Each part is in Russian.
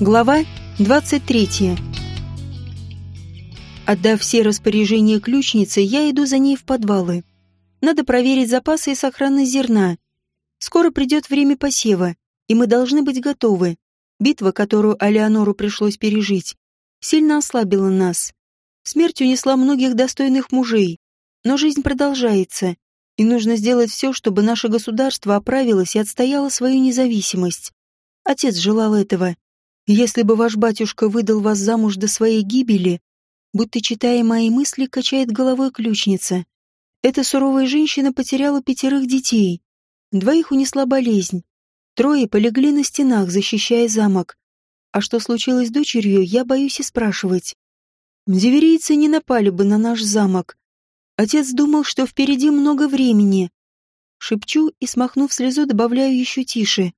Глава 23. Отдав все распоряжения ключнице, я иду за ней в подвалы. Надо проверить запасы и сохранность зерна. Скоро придет время посева, и мы должны быть готовы. Битва, которую Алеонору пришлось пережить, сильно ослабила нас. Смерть унесла многих достойных мужей, но жизнь продолжается, и нужно сделать все, чтобы наше государство оправилось и отстояло свою независимость. Отец желал этого. Если бы ваш батюшка выдал вас замуж до своей гибели, будто читая мои мысли, качает головой ключница. Эта суровая женщина потеряла пятерых детей. Двоих унесла болезнь. Трое полегли на стенах, защищая замок. А что случилось с дочерью, я боюсь и спрашивать. Зеверийцы не напали бы на наш замок. Отец думал, что впереди много времени. Шепчу и, смахнув слезу, добавляю еще тише.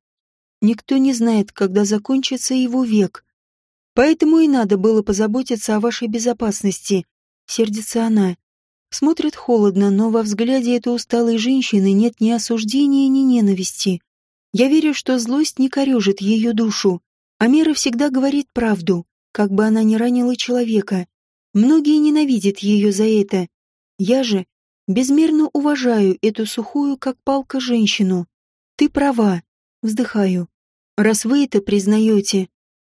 Никто не знает, когда закончится его век. Поэтому и надо было позаботиться о вашей безопасности. Сердится она. Смотрит холодно, но во взгляде этой усталой женщины нет ни осуждения, ни ненависти. Я верю, что злость не корежит ее душу. А Мера всегда говорит правду, как бы она ни ранила человека. Многие ненавидят ее за это. Я же безмерно уважаю эту сухую, как палка, женщину. Ты права. Вздыхаю. Раз вы это признаете,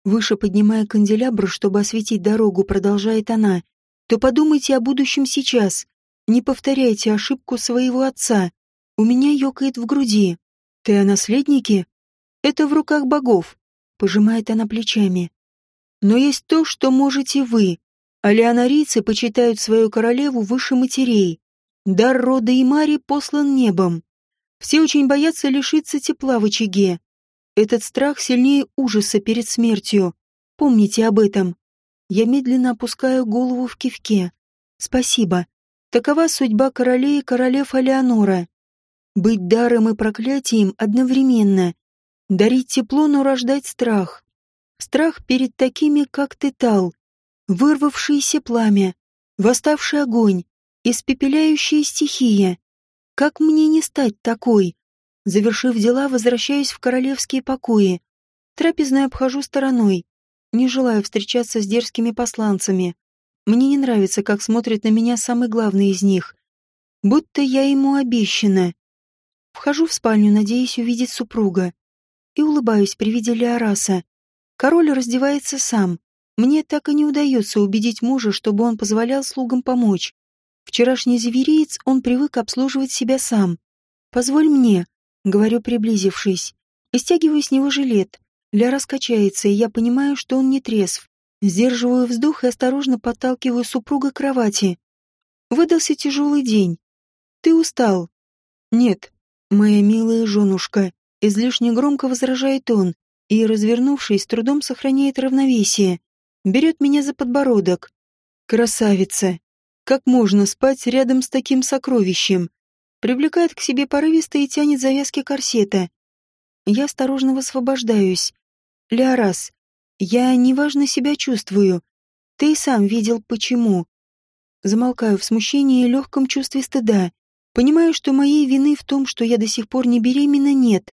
выше поднимая канделябр, чтобы осветить дорогу, продолжает она, то подумайте о будущем сейчас. Не повторяйте ошибку своего отца. У меня ёкает в груди. Ты о наследнике? Это в руках богов. Пожимает она плечами. Но есть то, что можете вы. А леонарийцы почитают свою королеву выше матерей. Дар рода и Мари послан небом. Все очень боятся лишиться тепла в очаге. Этот страх сильнее ужаса перед смертью. Помните об этом. Я медленно опускаю голову в кивке. Спасибо. Такова судьба королей и королев Алеонора. Быть даром и проклятием одновременно. Дарить тепло, но рождать страх. Страх перед такими, как ты, Тал. Вырвавшееся пламя, восставший огонь, испепеляющая стихия. Как мне не стать такой? Завершив дела, возвращаюсь в королевские покои. Трапезную обхожу стороной. Не желаю встречаться с дерзкими посланцами. Мне не нравится, как смотрит на меня самый главный из них. Будто я ему обещана. Вхожу в спальню, надеясь увидеть супруга. И улыбаюсь при виде Леораса. Король раздевается сам. Мне так и не удается убедить мужа, чтобы он позволял слугам помочь. Вчерашний звереец он привык обслуживать себя сам. «Позволь мне», — говорю, приблизившись, и стягиваю с него жилет. Ля раскачается, и я понимаю, что он не трезв. Сдерживаю вздох и осторожно подталкиваю супруга к кровати. Выдался тяжелый день. Ты устал? Нет, моя милая женушка. Излишне громко возражает он, и, развернувшись, трудом сохраняет равновесие. Берет меня за подбородок. Красавица. Как можно спать рядом с таким сокровищем? Привлекает к себе порывисто и тянет завязки корсета. Я осторожно высвобождаюсь. Леорас, я неважно себя чувствую. Ты сам видел, почему. Замолкаю в смущении и легком чувстве стыда. Понимаю, что моей вины в том, что я до сих пор не беременна, нет.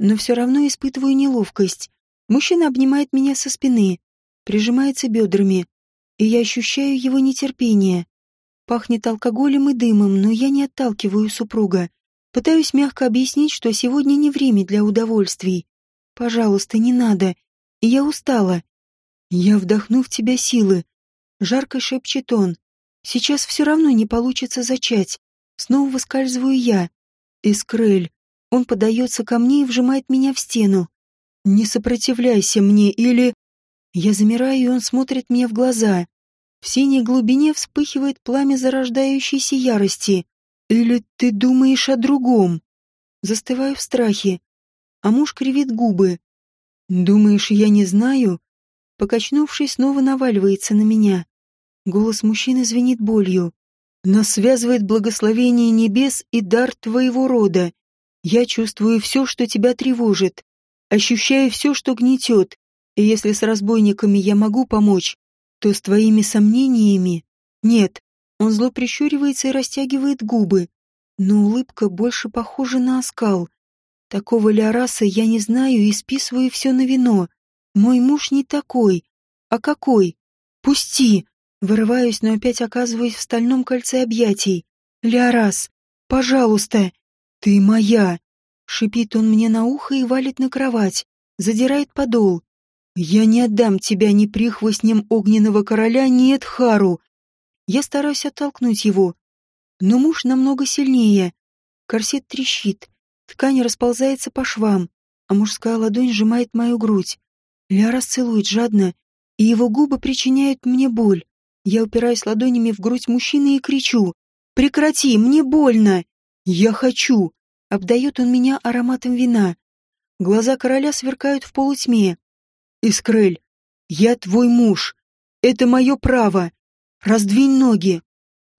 Но все равно испытываю неловкость. Мужчина обнимает меня со спины, прижимается бедрами, и я ощущаю его нетерпение. Пахнет алкоголем и дымом, но я не отталкиваю супруга. Пытаюсь мягко объяснить, что сегодня не время для удовольствий. Пожалуйста, не надо. Я устала. Я вдохну в тебя силы. Жарко шепчет он. Сейчас все равно не получится зачать. Снова выскальзываю я. Искрель. Он подается ко мне и вжимает меня в стену. Не сопротивляйся мне или... Я замираю, и он смотрит мне в глаза. В синей глубине вспыхивает пламя зарождающейся ярости. Или ты думаешь о другом? Застываю в страхе. А муж кривит губы. Думаешь, я не знаю? Покачнувшись, снова наваливается на меня. Голос мужчины звенит болью. Нас связывает благословение небес и дар твоего рода. Я чувствую все, что тебя тревожит. Ощущаю все, что гнетет. И если с разбойниками я могу помочь, то с твоими сомнениями... Нет, он зло прищуривается и растягивает губы, но улыбка больше похожа на оскал. Такого Леораса я не знаю и списываю все на вино. Мой муж не такой. А какой? Пусти! Вырываюсь, но опять оказываюсь в стальном кольце объятий. Леорас, пожалуйста, ты моя! Шипит он мне на ухо и валит на кровать, задирает подол. Я не отдам тебя ни прихвостнем огненного короля, ни Эдхару. Я стараюсь оттолкнуть его, но муж намного сильнее. Корсет трещит, ткань расползается по швам, а мужская ладонь сжимает мою грудь. Лярас целует жадно, и его губы причиняют мне боль. Я упираюсь ладонями в грудь мужчины и кричу. «Прекрати, мне больно!» «Я хочу!» Обдает он меня ароматом вина. Глаза короля сверкают в полутьме. «Искрель, я твой муж. Это мое право. Раздвинь ноги».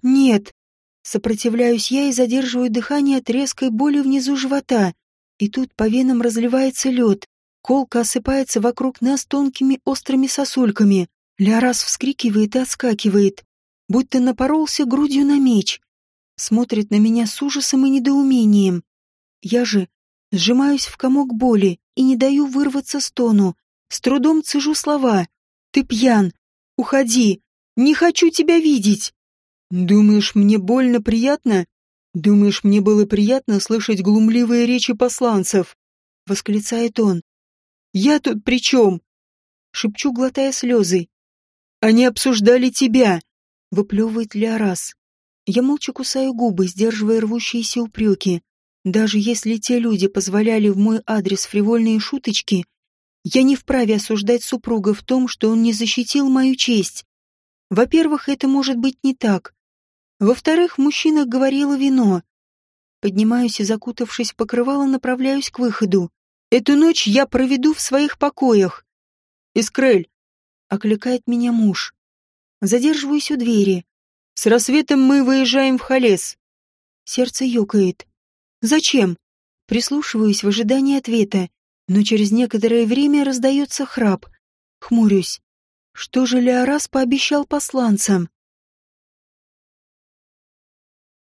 «Нет». Сопротивляюсь я и задерживаю дыхание от резкой боли внизу живота. И тут по венам разливается лед. Колка осыпается вокруг нас тонкими острыми сосульками. Лярас вскрикивает и отскакивает, будто напоролся грудью на меч. Смотрит на меня с ужасом и недоумением. Я же сжимаюсь в комок боли и не даю вырваться стону. С трудом цежу слова. «Ты пьян! Уходи! Не хочу тебя видеть!» «Думаешь, мне больно приятно? Думаешь, мне было приятно слышать глумливые речи посланцев?» — восклицает он. «Я тут при чем?» — шепчу, глотая слезы. «Они обсуждали тебя!» — выплевывает Леорас. Я молча кусаю губы, сдерживая рвущиеся упреки. Даже если те люди позволяли в мой адрес фривольные шуточки, я не вправе осуждать супруга в том, что он не защитил мою честь. Во-первых, это может быть не так. Во-вторых, в мужчинах говорило вино. Поднимаюсь и, закутавшись в покрывало, направляюсь к выходу. Эту ночь я проведу в своих покоях. Искрель, окликает меня муж. Задерживаюсь у двери. С рассветом мы выезжаем в Халес. Сердце ёкает. Зачем? Прислушиваюсь в ожидании ответа но через некоторое время раздается храп. Хмурюсь. Что же Леорас пообещал посланцам?